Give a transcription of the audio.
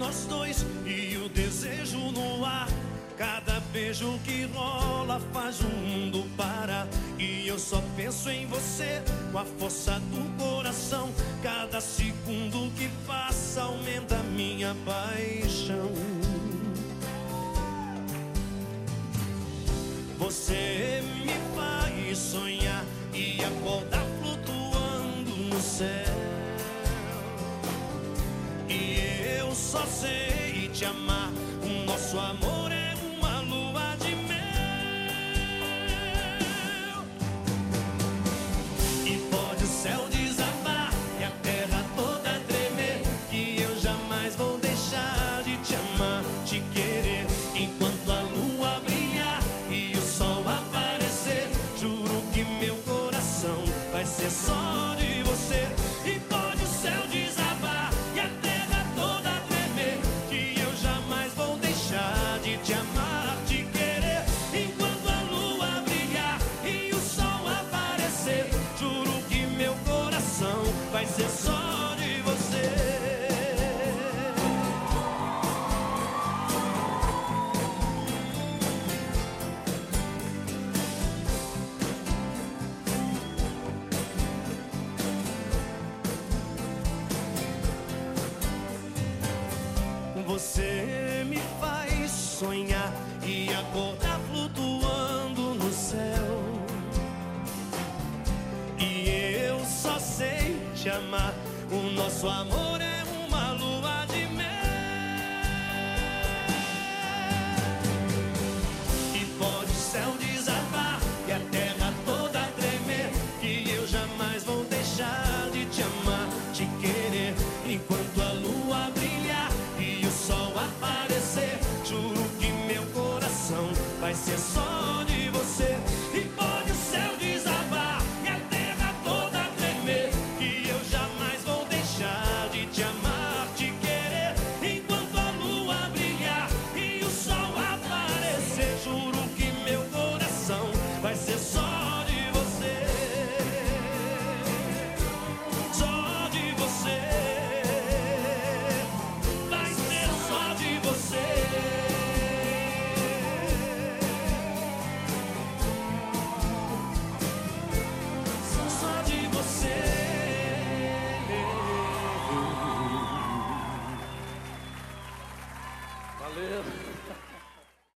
nós dois e o desejo no ar. Cada beijo que rola faz o mundo parar. E eu só penso em você com a força do coração. Cada segundo que passa aumenta minha paixão. Você me faz sonhar e acordar flutuando no céu. Só sei te amar. O nosso amor é uma lua de mel. E pode o céu desabar e a terra toda tremer. Que eu jamais vou deixar de te amar, te querer. Enquanto a lua brilhar e o sol aparecer, juro que meu coração vai ser só de te amar, te querer. Enquanto a lua brilhar e o sol aparecer, juro que meu coração vai ser só de você. Você sonhar e acordar flutuando no céu. E eu só sei te amar. O nosso amor é